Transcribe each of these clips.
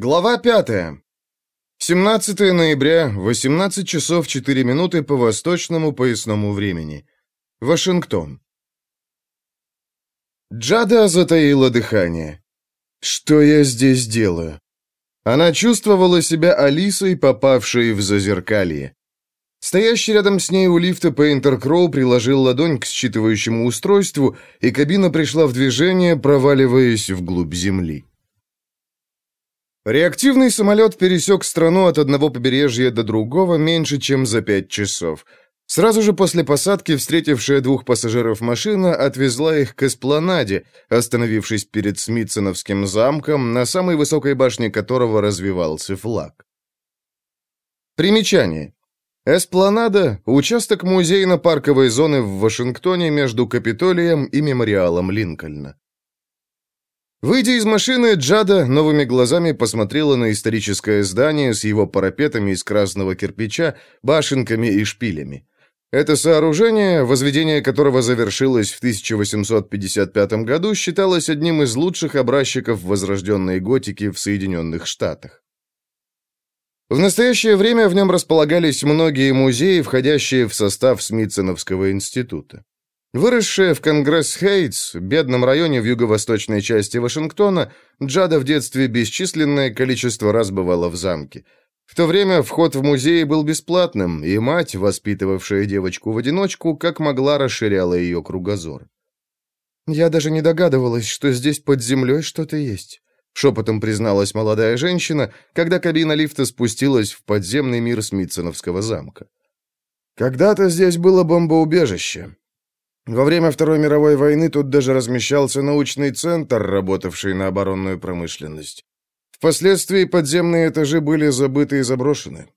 Глава 5. 17 ноября, 18 часов 4 минуты по восточному поясному времени. Вашингтон. Джада затаила дыхание. Что я здесь делаю? Она чувствовала себя Алисой, попавшей в зазеркалье. Стоящий рядом с ней у лифта Пейнтер Кроу приложил ладонь к считывающему устройству, и кабина пришла в движение, проваливаясь вглубь земли. Реактивный самолет пересек страну от одного побережья до другого меньше, чем за пять часов. Сразу же после посадки встретившая двух пассажиров машина отвезла их к эспланаде, остановившись перед Смитсоновским замком, на самой высокой башне которого развивался флаг. Примечание. Эспланада – участок музейно-парковой зоны в Вашингтоне между Капитолием и мемориалом Линкольна. Выйдя из машины, Джада новыми глазами посмотрела на историческое здание с его парапетами из красного кирпича, башенками и шпилями. Это сооружение, возведение которого завершилось в 1855 году, считалось одним из лучших образчиков возрожденной готики в Соединенных Штатах. В настоящее время в нем располагались многие музеи, входящие в состав Смитсоновского института. Выросшая в Конгресс-Хейтс, бедном районе в юго-восточной части Вашингтона, Джада в детстве бесчисленное количество раз бывала в замке. В то время вход в музей был бесплатным, и мать, воспитывавшая девочку в одиночку, как могла расширяла ее кругозор. «Я даже не догадывалась, что здесь под землей что-то есть», шепотом призналась молодая женщина, когда кабина лифта спустилась в подземный мир Смитсоновского замка. «Когда-то здесь было бомбоубежище. Во время Второй мировой войны тут даже размещался научный центр, работавший на оборонную промышленность. Впоследствии подземные этажи были забыты и заброшены.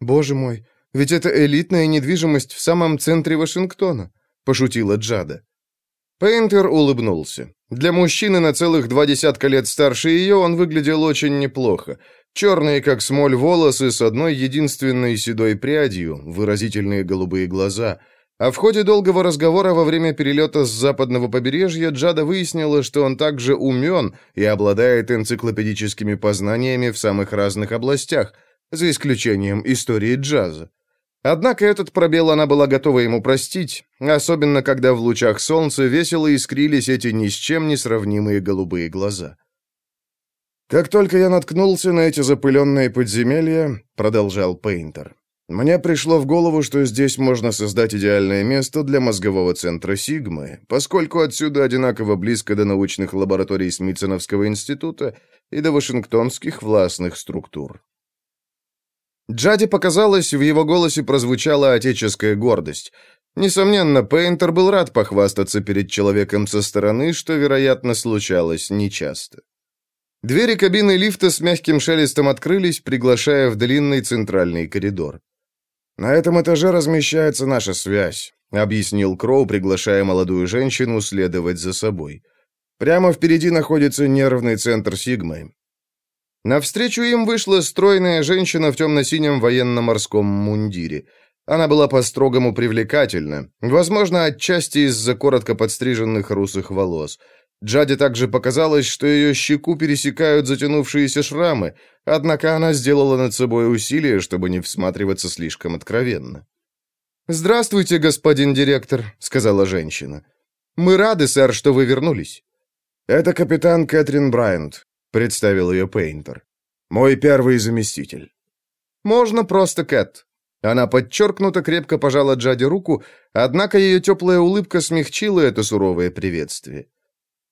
«Боже мой, ведь это элитная недвижимость в самом центре Вашингтона», — пошутила Джада. Пейнтер улыбнулся. Для мужчины на целых два десятка лет старше ее он выглядел очень неплохо. Черные, как смоль, волосы с одной единственной седой прядью, выразительные голубые глаза — а в ходе долгого разговора во время перелета с западного побережья Джада выяснила, что он также умен и обладает энциклопедическими познаниями в самых разных областях, за исключением истории джаза. Однако этот пробел она была готова ему простить, особенно когда в лучах солнца весело искрились эти ни с чем не сравнимые голубые глаза. «Как только я наткнулся на эти запыленные подземелья», — продолжал Пейнтер, мне пришло в голову, что здесь можно создать идеальное место для мозгового центра Сигмы, поскольку отсюда одинаково близко до научных лабораторий Смитсоновского института и до вашингтонских властных структур. Джади показалось, в его голосе прозвучала отеческая гордость. Несомненно, Пейнтер был рад похвастаться перед человеком со стороны, что, вероятно, случалось нечасто. Двери кабины лифта с мягким шелестом открылись, приглашая в длинный центральный коридор. «На этом этаже размещается наша связь», — объяснил Кроу, приглашая молодую женщину следовать за собой. «Прямо впереди находится нервный центр Сигмы». Навстречу им вышла стройная женщина в темно-синем военно-морском мундире. Она была по-строгому привлекательна, возможно, отчасти из-за коротко подстриженных русых волос — Джаде также показалось, что ее щеку пересекают затянувшиеся шрамы, однако она сделала над собой усилие, чтобы не всматриваться слишком откровенно. «Здравствуйте, господин директор», — сказала женщина. «Мы рады, сэр, что вы вернулись». «Это капитан Кэтрин Брайант», — представил ее Пейнтер. «Мой первый заместитель». «Можно просто Кэт». Она подчеркнуто крепко пожала Джаде руку, однако ее теплая улыбка смягчила это суровое приветствие.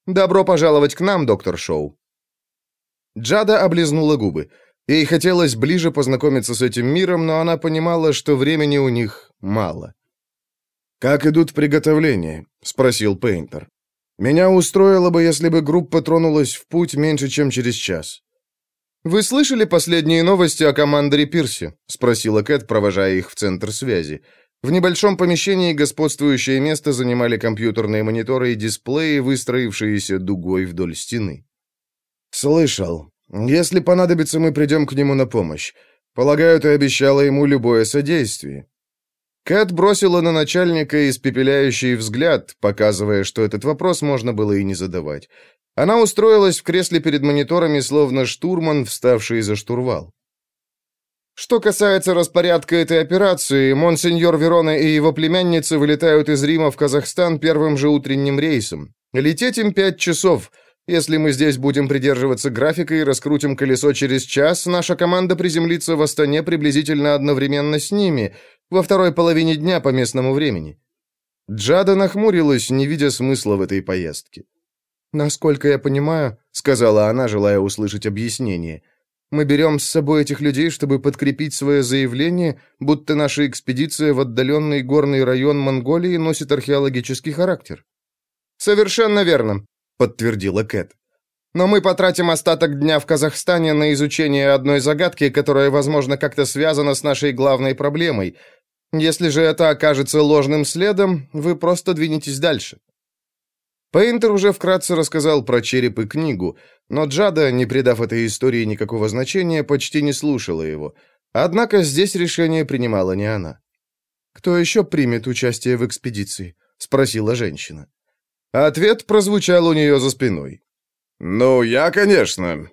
«Добро пожаловать к нам, доктор Шоу». Джада облизнула губы. Ей хотелось ближе познакомиться с этим миром, но она понимала, что времени у них мало. «Как идут приготовления?» — спросил Пейнтер. «Меня устроило бы, если бы группа тронулась в путь меньше, чем через час». «Вы слышали последние новости о командоре Пирсе?» — спросила Кэт, провожая их в центр связи. В небольшом помещении господствующее место занимали компьютерные мониторы и дисплеи, выстроившиеся дугой вдоль стены. «Слышал. Если понадобится, мы придем к нему на помощь. Полагаю, ты обещала ему любое содействие». Кэт бросила на начальника испепеляющий взгляд, показывая, что этот вопрос можно было и не задавать. Она устроилась в кресле перед мониторами, словно штурман, вставший за штурвал. Что касается распорядка этой операции, монсеньор Верона и его племянница вылетают из Рима в Казахстан первым же утренним рейсом. Лететь им пять часов. Если мы здесь будем придерживаться графика и раскрутим колесо через час, наша команда приземлится в Астане приблизительно одновременно с ними, во второй половине дня по местному времени. Джада нахмурилась, не видя смысла в этой поездке. «Насколько я понимаю», — сказала она, желая услышать объяснение, «мы берем с собой этих людей, чтобы подкрепить свое заявление, будто наша экспедиция в отдаленный горный район Монголии носит археологический характер». «Совершенно верно», — подтвердила Кэт. «Но мы потратим остаток дня в Казахстане на изучение одной загадки, которая, возможно, как-то связана с нашей главной проблемой. Если же это окажется ложным следом, вы просто двинетесь дальше». Пейнтер уже вкратце рассказал про череп и книгу, но Джада, не придав этой истории никакого значения, почти не слушала его. Однако здесь решение принимала не она. «Кто еще примет участие в экспедиции?» — спросила женщина. Ответ прозвучал у нее за спиной. «Ну, я, конечно».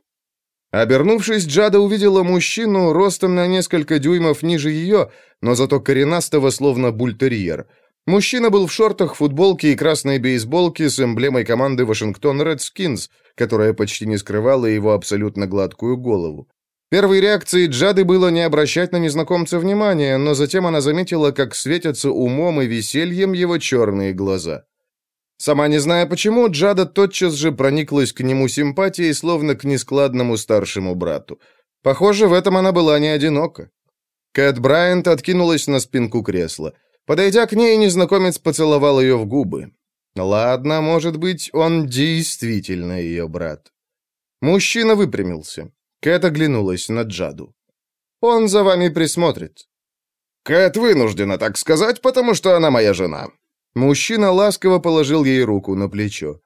Обернувшись, Джада увидела мужчину ростом на несколько дюймов ниже ее, но зато коренастого, словно бультерьер — Мужчина был в шортах, футболке и красной бейсболке с эмблемой команды Вашингтон Редскинс, которая почти не скрывала его абсолютно гладкую голову. Первой реакцией Джады было не обращать на незнакомца внимания, но затем она заметила, как светятся умом и весельем его черные глаза. Сама не зная почему, Джада тотчас же прониклась к нему симпатией, словно к нескладному старшему брату. Похоже, в этом она была не одинока. Кэт Брайант откинулась на спинку кресла. Подойдя к ней, незнакомец поцеловал ее в губы. Ладно, может быть, он действительно ее брат. Мужчина выпрямился. Кэт оглянулась на Джаду. «Он за вами присмотрит». «Кэт вынуждена так сказать, потому что она моя жена». Мужчина ласково положил ей руку на плечо.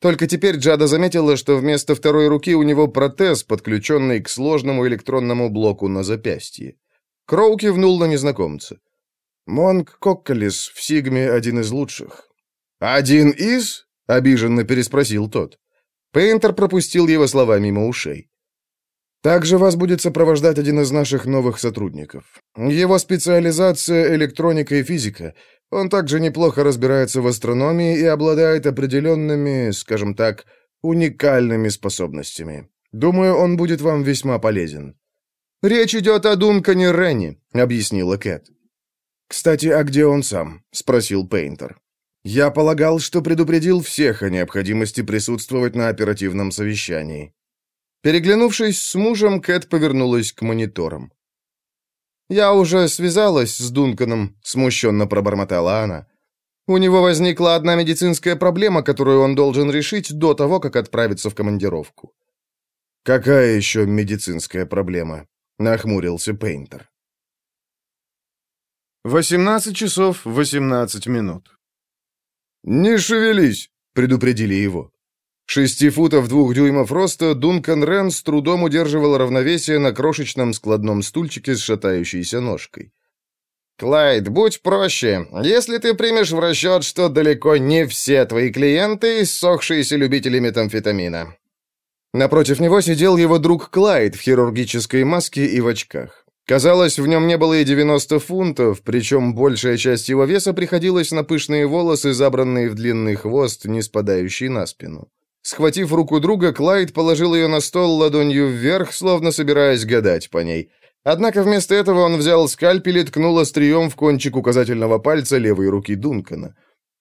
Только теперь Джада заметила, что вместо второй руки у него протез, подключенный к сложному электронному блоку на запястье. Кроу кивнул на незнакомца. Монг Кокколис в Сигме один из лучших. «Один из?» — обиженно переспросил тот. Пейнтер пропустил его слова мимо ушей. «Также вас будет сопровождать один из наших новых сотрудников. Его специализация — электроника и физика. Он также неплохо разбирается в астрономии и обладает определенными, скажем так, уникальными способностями. Думаю, он будет вам весьма полезен». «Речь идет о Дункане Ренни», — объяснила Кэт. «Кстати, а где он сам?» — спросил Пейнтер. «Я полагал, что предупредил всех о необходимости присутствовать на оперативном совещании». Переглянувшись с мужем, Кэт повернулась к мониторам. «Я уже связалась с Дунканом», — смущенно пробормотала она. «У него возникла одна медицинская проблема, которую он должен решить до того, как отправиться в командировку». «Какая еще медицинская проблема?» — нахмурился Пейнтер. 18 часов 18 минут. «Не шевелись!» — предупредили его. Шести футов двух дюймов роста Дункан Рен с трудом удерживал равновесие на крошечном складном стульчике с шатающейся ножкой. «Клайд, будь проще. Если ты примешь в расчет, что далеко не все твои клиенты — иссохшиеся любители метамфетамина». Напротив него сидел его друг Клайд в хирургической маске и в очках. Казалось, в нем не было и 90 фунтов, причем большая часть его веса приходилась на пышные волосы, забранные в длинный хвост, не спадающий на спину. Схватив руку друга, Клайд положил ее на стол ладонью вверх, словно собираясь гадать по ней. Однако вместо этого он взял скальпель и ткнул острием в кончик указательного пальца левой руки Дункана.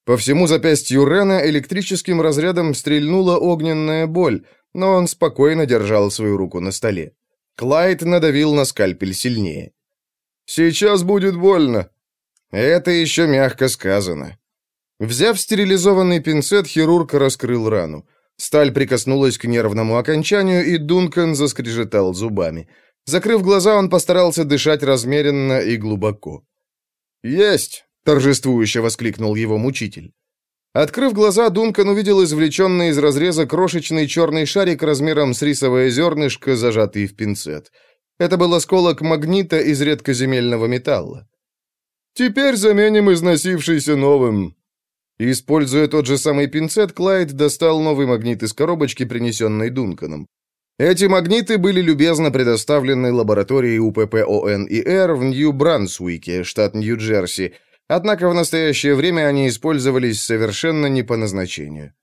По всему запястью Рена электрическим разрядом стрельнула огненная боль, но он спокойно держал свою руку на столе. Клайд надавил на скальпель сильнее. «Сейчас будет больно». Это еще мягко сказано. Взяв стерилизованный пинцет, хирург раскрыл рану. Сталь прикоснулась к нервному окончанию, и Дункан заскрежетал зубами. Закрыв глаза, он постарался дышать размеренно и глубоко. «Есть!» — торжествующе воскликнул его мучитель. Открыв глаза, Дункан увидел извлеченный из разреза крошечный черный шарик размером с рисовое зернышко, зажатый в пинцет. Это был осколок магнита из редкоземельного металла. «Теперь заменим износившийся новым». Используя тот же самый пинцет, Клайд достал новый магнит из коробочки, принесенной Дунканом. Эти магниты были любезно предоставлены лабораторией УПП ОНИР в Нью-Брансуике, штат Нью-Джерси, однако в настоящее время они использовались совершенно не по назначению.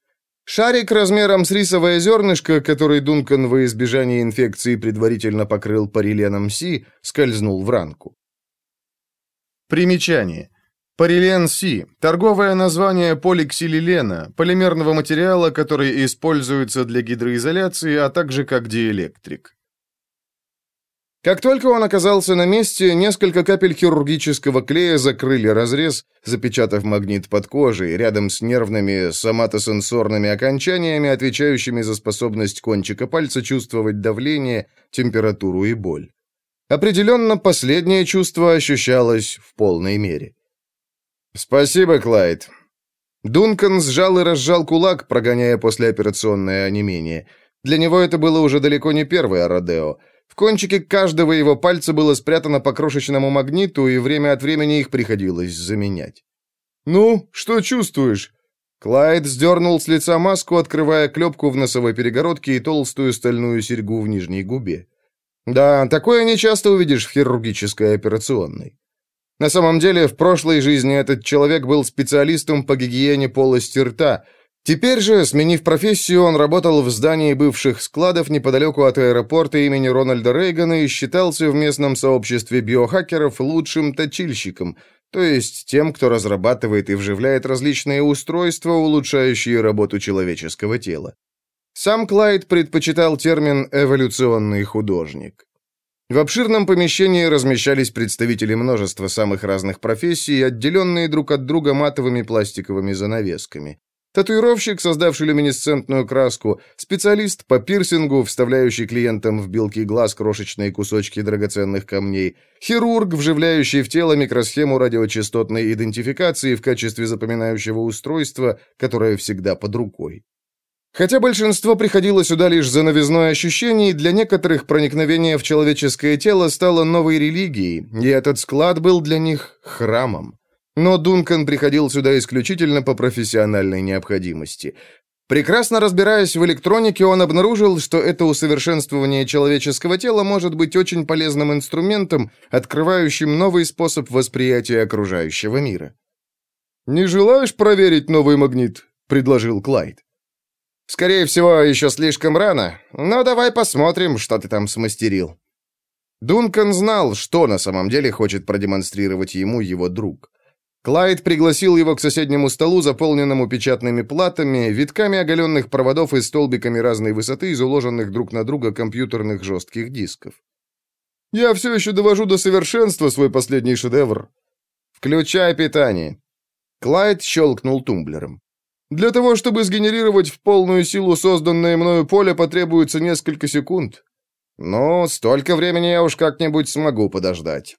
Шарик размером с рисовое зернышко, который Дункан во избежание инфекции предварительно покрыл париленом Си, скользнул в ранку. Примечание. Парилен Си – торговое название поликсилилена, полимерного материала, который используется для гидроизоляции, а также как диэлектрик. Как только он оказался на месте, несколько капель хирургического клея закрыли разрез, запечатав магнит под кожей, рядом с нервными соматосенсорными окончаниями, отвечающими за способность кончика пальца чувствовать давление, температуру и боль. Определенно, последнее чувство ощущалось в полной мере. «Спасибо, Клайд». Дункан сжал и разжал кулак, прогоняя послеоперационное онемение. Для него это было уже далеко не первое родео. В кончике каждого его пальца было спрятано по крошечному магниту, и время от времени их приходилось заменять. «Ну, что чувствуешь?» Клайд сдернул с лица маску, открывая клепку в носовой перегородке и толстую стальную серьгу в нижней губе. «Да, такое не часто увидишь в хирургической операционной». На самом деле, в прошлой жизни этот человек был специалистом по гигиене полости рта. Теперь же, сменив профессию, он работал в здании бывших складов неподалеку от аэропорта имени Рональда Рейгана и считался в местном сообществе биохакеров лучшим точильщиком, то есть тем, кто разрабатывает и вживляет различные устройства, улучшающие работу человеческого тела. Сам Клайд предпочитал термин «эволюционный художник». В обширном помещении размещались представители множества самых разных профессий, отделенные друг от друга матовыми пластиковыми занавесками. Татуировщик, создавший люминесцентную краску, специалист по пирсингу, вставляющий клиентам в белки глаз крошечные кусочки драгоценных камней, хирург, вживляющий в тело микросхему радиочастотной идентификации в качестве запоминающего устройства, которое всегда под рукой. Хотя большинство приходило сюда лишь за новизной ощущений, для некоторых проникновение в человеческое тело стало новой религией, и этот склад был для них храмом. Но Дункан приходил сюда исключительно по профессиональной необходимости. Прекрасно разбираясь в электронике, он обнаружил, что это усовершенствование человеческого тела может быть очень полезным инструментом, открывающим новый способ восприятия окружающего мира. «Не желаешь проверить новый магнит?» — предложил Клайд. Скорее всего, еще слишком рано, но давай посмотрим, что ты там смастерил». Дункан знал, что на самом деле хочет продемонстрировать ему его друг. Клайд пригласил его к соседнему столу, заполненному печатными платами, витками оголенных проводов и столбиками разной высоты из уложенных друг на друга компьютерных жестких дисков. «Я все еще довожу до совершенства свой последний шедевр». «Включай питание». Клайд щелкнул тумблером. Для того, чтобы сгенерировать в полную силу созданное мною поле, потребуется несколько секунд. Но столько времени я уж как-нибудь смогу подождать.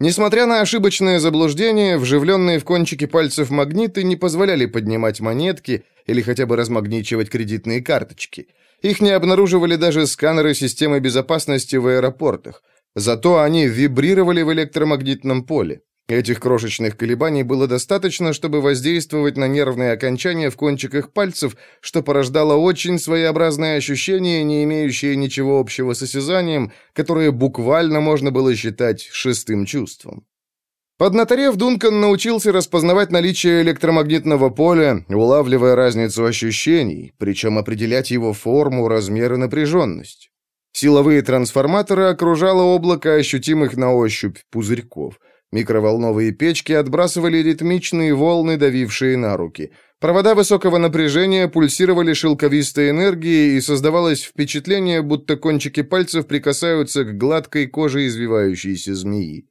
Несмотря на ошибочное заблуждение, вживленные в кончики пальцев магниты не позволяли поднимать монетки или хотя бы размагничивать кредитные карточки. Их не обнаруживали даже сканеры системы безопасности в аэропортах. Зато они вибрировали в электромагнитном поле. Этих крошечных колебаний было достаточно, чтобы воздействовать на нервные окончания в кончиках пальцев, что порождало очень своеобразное ощущение, не имеющее ничего общего с осязанием, которое буквально можно было считать шестым чувством. Поднаторев, Дункан научился распознавать наличие электромагнитного поля, улавливая разницу ощущений, причем определять его форму, размер и напряженность. Силовые трансформаторы окружало облако ощутимых на ощупь пузырьков – Микроволновые печки отбрасывали ритмичные волны, давившие на руки. Провода высокого напряжения пульсировали шелковистой энергией, и создавалось впечатление, будто кончики пальцев прикасаются к гладкой коже извивающейся змеи.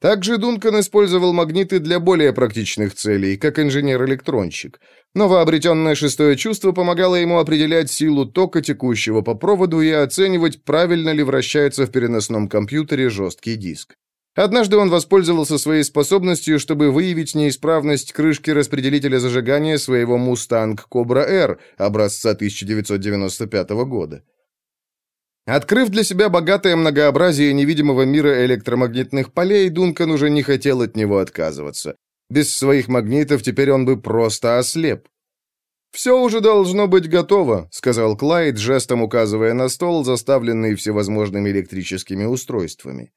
Также Дункан использовал магниты для более практичных целей, как инженер-электронщик. Новообретенное шестое чувство помогало ему определять силу тока, текущего по проводу, и оценивать, правильно ли вращается в переносном компьютере жесткий диск. Однажды он воспользовался своей способностью, чтобы выявить неисправность крышки распределителя зажигания своего «Мустанг Кобра Р» образца 1995 года. Открыв для себя богатое многообразие невидимого мира электромагнитных полей, Дункан уже не хотел от него отказываться. Без своих магнитов теперь он бы просто ослеп. «Все уже должно быть готово», — сказал Клайд, жестом указывая на стол, заставленный всевозможными электрическими устройствами.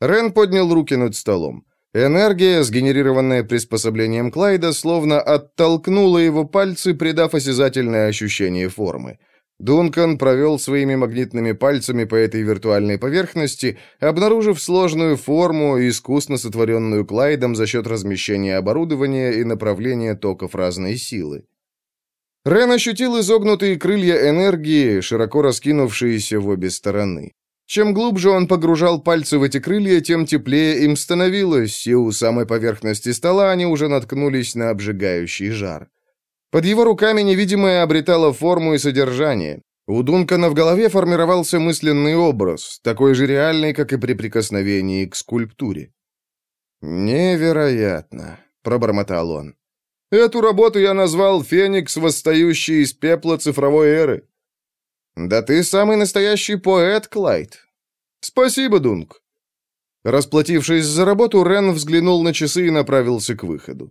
Рен поднял руки над столом. Энергия, сгенерированная приспособлением Клайда, словно оттолкнула его пальцы, придав осязательное ощущение формы. Дункан провел своими магнитными пальцами по этой виртуальной поверхности, обнаружив сложную форму, искусно сотворенную Клайдом за счет размещения оборудования и направления токов разной силы. Рен ощутил изогнутые крылья энергии, широко раскинувшиеся в обе стороны. Чем глубже он погружал пальцы в эти крылья, тем теплее им становилось, и у самой поверхности стола они уже наткнулись на обжигающий жар. Под его руками невидимое обретало форму и содержание. У Дункана в голове формировался мысленный образ, такой же реальный, как и при прикосновении к скульптуре. «Невероятно», — пробормотал он. Эту работу я назвал «Феникс, восстающий из пепла цифровой эры». Да ты самый настоящий поэт, Клайд. Спасибо, Дунк. Расплатившись за работу, Рен взглянул на часы и направился к выходу.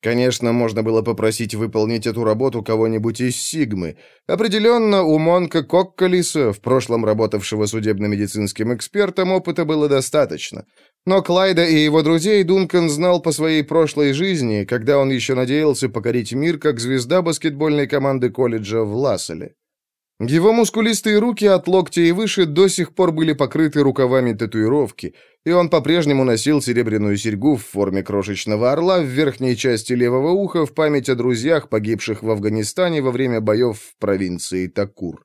Конечно, можно было попросить выполнить эту работу кого-нибудь из Сигмы. Определенно, у Монка Коккалиса, в прошлом работавшего судебно-медицинским экспертом, опыта было достаточно. Но Клайда и его друзей Дункан знал по своей прошлой жизни, когда он еще надеялся покорить мир как звезда баскетбольной команды колледжа в Ласселе. Его мускулистые руки от локтя и выше до сих пор были покрыты рукавами татуировки, и он по-прежнему носил серебряную серьгу в форме крошечного орла в верхней части левого уха в память о друзьях, погибших в Афганистане во время боев в провинции Такур.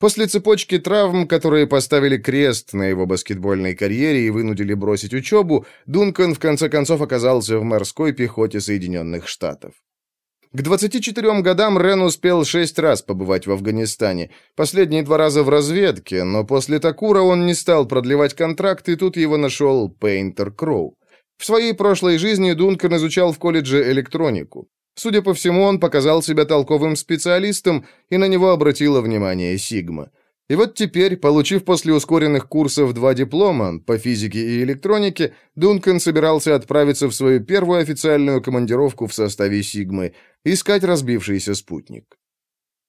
После цепочки травм, которые поставили крест на его баскетбольной карьере и вынудили бросить учебу, Дункан в конце концов оказался в морской пехоте Соединенных Штатов. К 24 годам Рен успел шесть раз побывать в Афганистане. Последние два раза в разведке, но после Такура он не стал продлевать контракт, и тут его нашел Пейнтер Кроу. В своей прошлой жизни Дункан изучал в колледже электронику. Судя по всему, он показал себя толковым специалистом, и на него обратила внимание Сигма. И вот теперь, получив после ускоренных курсов два диплома по физике и электронике, Дункан собирался отправиться в свою первую официальную командировку в составе Сигмы, искать разбившийся спутник.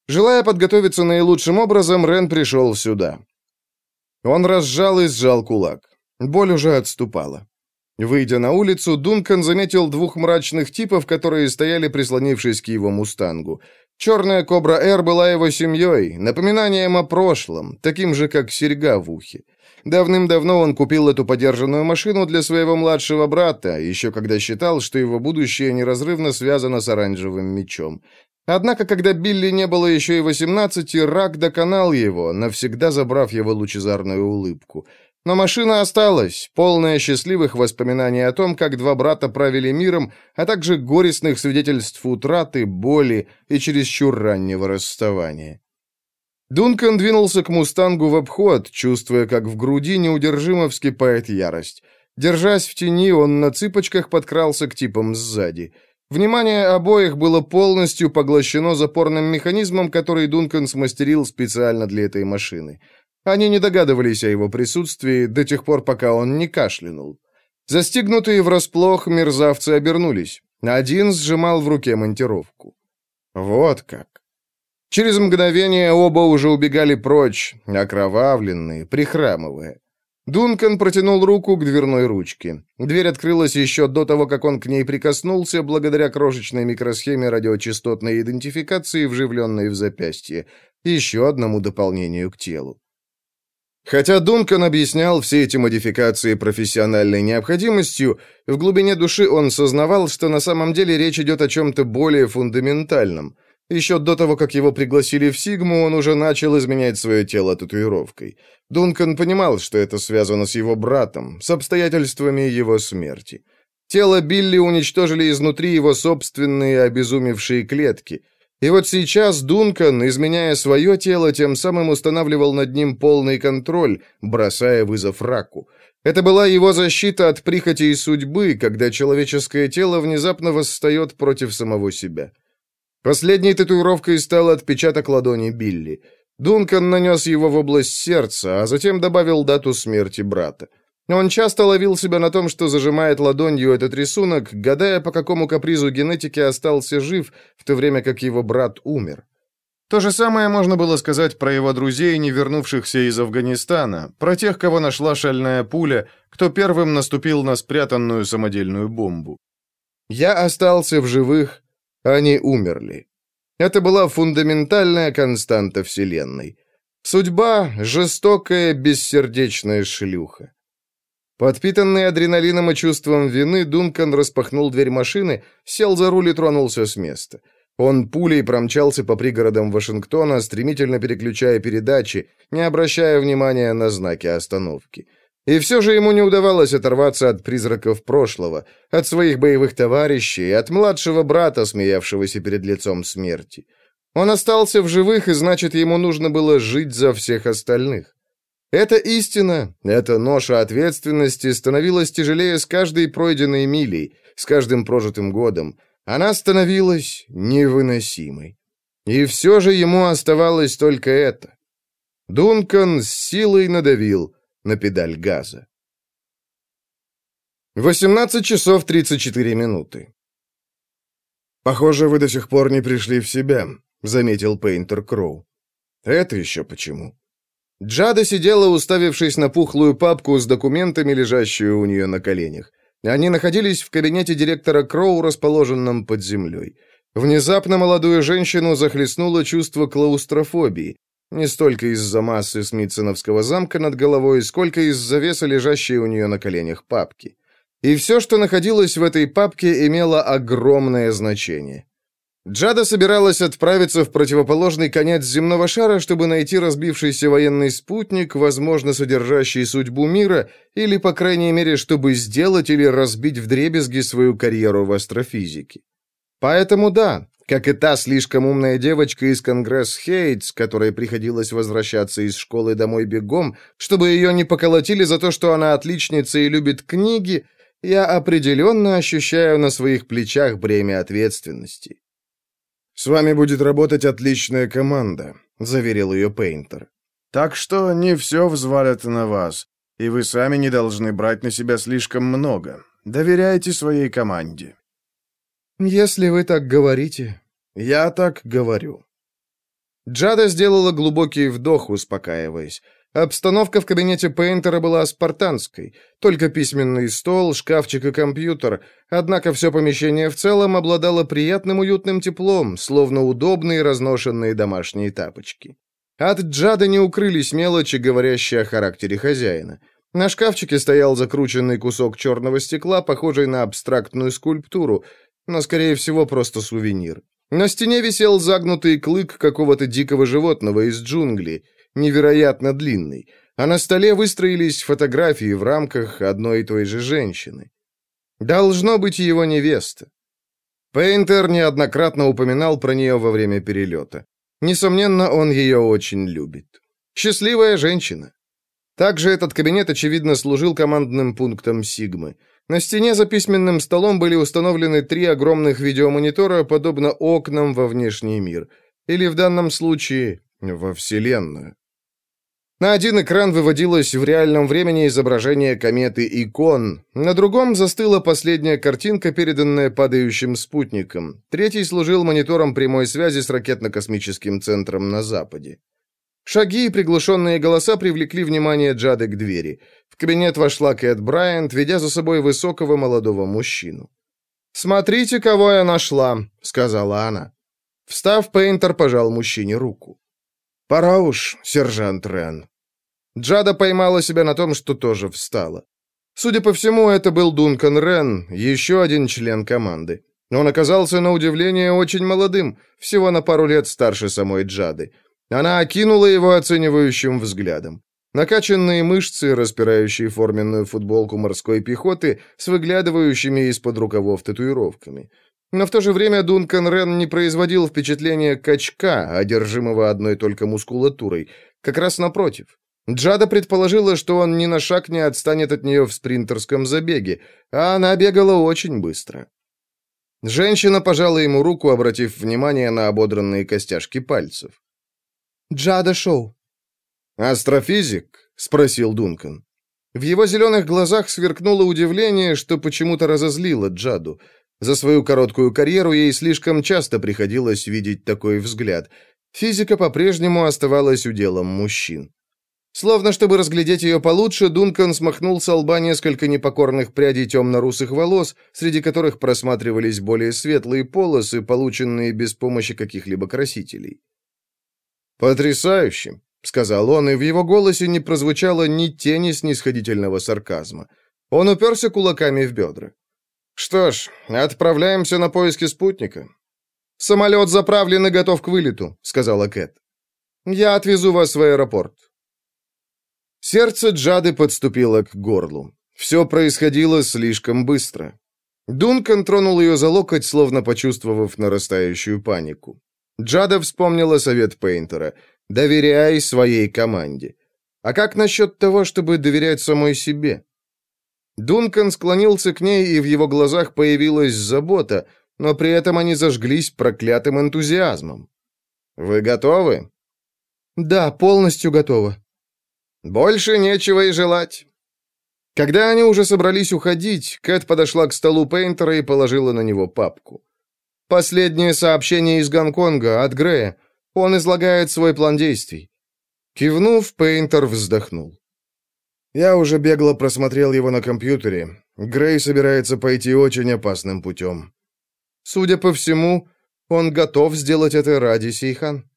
Желая подготовиться наилучшим образом, Рен пришел сюда. Он разжал и сжал кулак. Боль уже отступала. Выйдя на улицу, Дункан заметил двух мрачных типов, которые стояли, прислонившись к его мустангу. Черная Кобра-Эр была его семьей, напоминанием о прошлом, таким же, как серьга в ухе. Давным-давно он купил эту подержанную машину для своего младшего брата, еще когда считал, что его будущее неразрывно связано с оранжевым мечом. Однако, когда Билли не было еще и восемнадцати, рак доконал его, навсегда забрав его лучезарную улыбку. Но машина осталась, полная счастливых воспоминаний о том, как два брата правили миром, а также горестных свидетельств утраты, боли и чересчур раннего расставания. Дункан двинулся к «Мустангу» в обход, чувствуя, как в груди неудержимо вскипает ярость. Держась в тени, он на цыпочках подкрался к типам сзади. Внимание обоих было полностью поглощено запорным механизмом, который Дункан смастерил специально для этой машины. Они не догадывались о его присутствии до тех пор, пока он не кашлянул. Застигнутые врасплох, мерзавцы обернулись. Один сжимал в руке монтировку. Вот как. Через мгновение оба уже убегали прочь, окровавленные, прихрамывая. Дункан протянул руку к дверной ручке. Дверь открылась еще до того, как он к ней прикоснулся, благодаря крошечной микросхеме радиочастотной идентификации, вживленной в запястье, еще одному дополнению к телу. Хотя Дункан объяснял все эти модификации профессиональной необходимостью, в глубине души он сознавал, что на самом деле речь идет о чем-то более фундаментальном. Еще до того, как его пригласили в Сигму, он уже начал изменять свое тело татуировкой. Дункан понимал, что это связано с его братом, с обстоятельствами его смерти. Тело Билли уничтожили изнутри его собственные обезумевшие клетки – и вот сейчас Дункан, изменяя свое тело, тем самым устанавливал над ним полный контроль, бросая вызов раку. Это была его защита от прихоти и судьбы, когда человеческое тело внезапно восстает против самого себя. Последней татуировкой стал отпечаток ладони Билли. Дункан нанес его в область сердца, а затем добавил дату смерти брата. Он часто ловил себя на том, что зажимает ладонью этот рисунок, гадая, по какому капризу генетики остался жив, в то время как его брат умер. То же самое можно было сказать про его друзей, не вернувшихся из Афганистана, про тех, кого нашла шальная пуля, кто первым наступил на спрятанную самодельную бомбу. Я остался в живых, они умерли. Это была фундаментальная константа Вселенной. Судьба — жестокая, бессердечная шлюха. Подпитанный адреналином и чувством вины, Дункан распахнул дверь машины, сел за руль и тронулся с места. Он пулей промчался по пригородам Вашингтона, стремительно переключая передачи, не обращая внимания на знаки остановки. И все же ему не удавалось оторваться от призраков прошлого, от своих боевых товарищей, от младшего брата, смеявшегося перед лицом смерти. Он остался в живых, и значит, ему нужно было жить за всех остальных. Эта истина, эта ноша ответственности становилась тяжелее с каждой пройденной милей, с каждым прожитым годом. Она становилась невыносимой. И все же ему оставалось только это. Дункан с силой надавил на педаль газа. 18 часов 34 минуты. «Похоже, вы до сих пор не пришли в себя», — заметил Пейнтер Кроу. «Это еще почему?» Джада сидела, уставившись на пухлую папку с документами, лежащую у нее на коленях. Они находились в кабинете директора Кроу, расположенном под землей. Внезапно молодую женщину захлестнуло чувство клаустрофобии. Не столько из-за массы Смитсоновского замка над головой, сколько из-за веса лежащей у нее на коленях папки. И все, что находилось в этой папке, имело огромное значение. Джада собиралась отправиться в противоположный конец земного шара, чтобы найти разбившийся военный спутник, возможно, содержащий судьбу мира, или, по крайней мере, чтобы сделать или разбить вдребезги свою карьеру в астрофизике. Поэтому да, как и та слишком умная девочка из Конгресс Хейтс, которой приходилось возвращаться из школы домой бегом, чтобы ее не поколотили за то, что она отличница и любит книги, я определенно ощущаю на своих плечах бремя ответственности. «С вами будет работать отличная команда», — заверил ее Пейнтер. «Так что не все взвалят на вас, и вы сами не должны брать на себя слишком много. Доверяйте своей команде». «Если вы так говорите...» «Я так говорю». Джада сделала глубокий вдох, успокаиваясь. Обстановка в кабинете Пейнтера была спартанской. Только письменный стол, шкафчик и компьютер. Однако все помещение в целом обладало приятным уютным теплом, словно удобные разношенные домашние тапочки. От Джада не укрылись мелочи, говорящие о характере хозяина. На шкафчике стоял закрученный кусок черного стекла, похожий на абстрактную скульптуру, но, скорее всего, просто сувенир. На стене висел загнутый клык какого-то дикого животного из джунглей — невероятно длинный, а на столе выстроились фотографии в рамках одной и той же женщины. Должно быть его невеста. Пейнтер неоднократно упоминал про нее во время перелета. Несомненно, он ее очень любит. Счастливая женщина. Также этот кабинет, очевидно, служил командным пунктом Сигмы. На стене за письменным столом были установлены три огромных видеомонитора, подобно окнам во внешний мир. Или в данном случае во Вселенную. На один экран выводилось в реальном времени изображение кометы Икон, на другом застыла последняя картинка, переданная падающим спутником. Третий служил монитором прямой связи с ракетно-космическим центром на Западе. Шаги и приглушенные голоса привлекли внимание Джады к двери. В кабинет вошла Кэт Брайант, ведя за собой высокого молодого мужчину. «Смотрите, кого я нашла», — сказала она. Встав, Пейнтер пожал мужчине руку. «Пора уж, сержант Рен». Джада поймала себя на том, что тоже встала. Судя по всему, это был Дункан Рен, еще один член команды. Он оказался, на удивление, очень молодым, всего на пару лет старше самой Джады. Она окинула его оценивающим взглядом. Накачанные мышцы, распирающие форменную футболку морской пехоты, с выглядывающими из-под рукавов татуировками – но в то же время Дункан Рен не производил впечатления качка, одержимого одной только мускулатурой. Как раз напротив. Джада предположила, что он ни на шаг не отстанет от нее в спринтерском забеге, а она бегала очень быстро. Женщина пожала ему руку, обратив внимание на ободранные костяшки пальцев. «Джада Шоу». «Астрофизик?» — спросил Дункан. В его зеленых глазах сверкнуло удивление, что почему-то разозлило Джаду. За свою короткую карьеру ей слишком часто приходилось видеть такой взгляд. Физика по-прежнему оставалась уделом мужчин. Словно чтобы разглядеть ее получше, Дункан смахнул с лба несколько непокорных прядей темно-русых волос, среди которых просматривались более светлые полосы, полученные без помощи каких-либо красителей. «Потрясающе!» — сказал он, и в его голосе не прозвучало ни тени снисходительного сарказма. Он уперся кулаками в бедра. «Что ж, отправляемся на поиски спутника». «Самолет заправлен и готов к вылету», — сказала Кэт. «Я отвезу вас в аэропорт». Сердце Джады подступило к горлу. Все происходило слишком быстро. Дункан тронул ее за локоть, словно почувствовав нарастающую панику. Джада вспомнила совет Пейнтера «Доверяй своей команде». А как насчет того, чтобы доверять самой себе? Дункан склонился к ней, и в его глазах появилась забота, но при этом они зажглись проклятым энтузиазмом. «Вы готовы?» «Да, полностью готова». «Больше нечего и желать». Когда они уже собрались уходить, Кэт подошла к столу Пейнтера и положила на него папку. «Последнее сообщение из Гонконга от Грея. Он излагает свой план действий». Кивнув, Пейнтер вздохнул. «Я уже бегло просмотрел его на компьютере. Грей собирается пойти очень опасным путем. Судя по всему, он готов сделать это ради Сейхан».